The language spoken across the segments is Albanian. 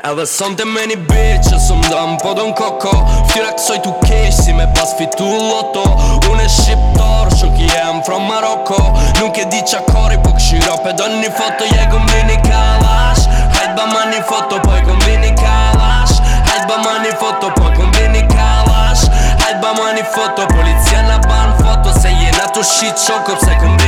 Edhe sënë të meni bitch, e sëmë dëmë po dëmë koko Ftyra kësoj t'u kesh, si me pas fitu loto Unë e shqiptar, shuk jem from Maroko Nuk e di qa kori, po këshiro pe do një foto Je gëmë bëj një kalash, hajt ba ma një foto Po e gëmë bëj një kalash, hajt ba ma një foto Po e gëmë bëj një kalash, hajt ba ma një foto Policia në ban foto, se jena t'u shqit qokop Se gëmë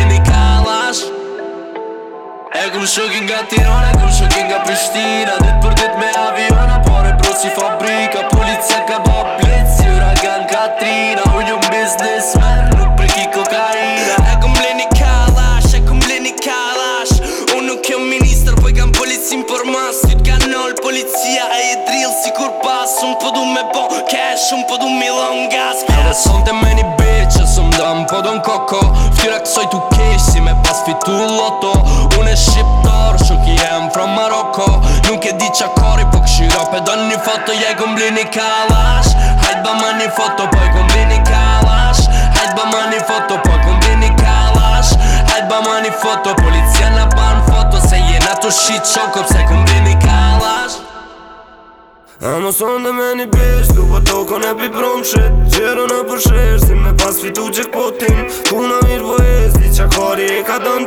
E kum shokin nga Tirana, kum shokin nga Prishtina Dit për dit me aviona, por e si fabrika Policia ka bo blitz, si uragan Katrina Unë jom biznesmen, nuk priki kokaina E kum bleni kalash, e kum bleni kalash Unë nuk jom minister, po i kam policin për mas Syt ka nol, policia e i drill si kur pas Unë pëdu po me bo cash, unë pëdu po me long gas Edhe sonte me një bitches e shqiptar Shuk i jem from Maroko Nuk e di qa kori po këshiro Pe do një foto jaj ku një kalash Hajt ba ma një foto po i ku një kalash Hajt ba ma një foto po i ku një kalash Hajt ba ma një foto Policia na ban foto Se jena tu shit shoko Se ku mbli një kalash Amo sonde me një bish, du po toko ne pi prom shit Gjero në përshirë, si me pas fitu gjek potin Puna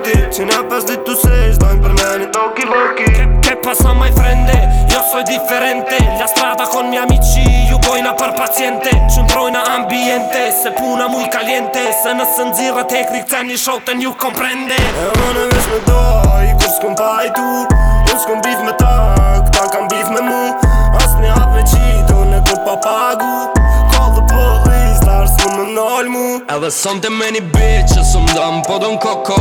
ti Që në pas ditu tu se Zdojnë për meni Doki loki Te pasa my frende, Jo soj diferente La strada kon mi amici Ju bojna për paciente Që mbrojna ambiente Se puna muj kaliente Se nësë nëzira tekri Këtë një shoten ju komprende E më në vesh me doj Kur s'kom pajtu Unë s'kom bif me ta Këta kam bif me mu As një hap me qito Në kur pa pagu po Edhe sante me një bitch, e së më dam po do në koko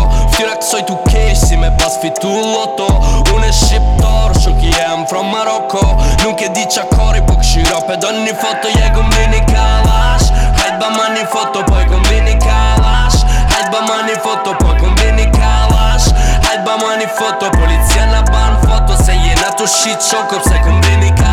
besoj tu kesh si me pas fitu loto Unë e shqiptar, i jem from Maroko Nuk e di qa kori, po këshira pe do një foto Je gëm vini kalash, hajt ba ma një foto Po e gëm vini kalash, hajt ba ma një foto Po e gëm vini kalash, hajt ba ma një foto Polizia na ban foto, se jena tu shit shokop Se gëm vini kalash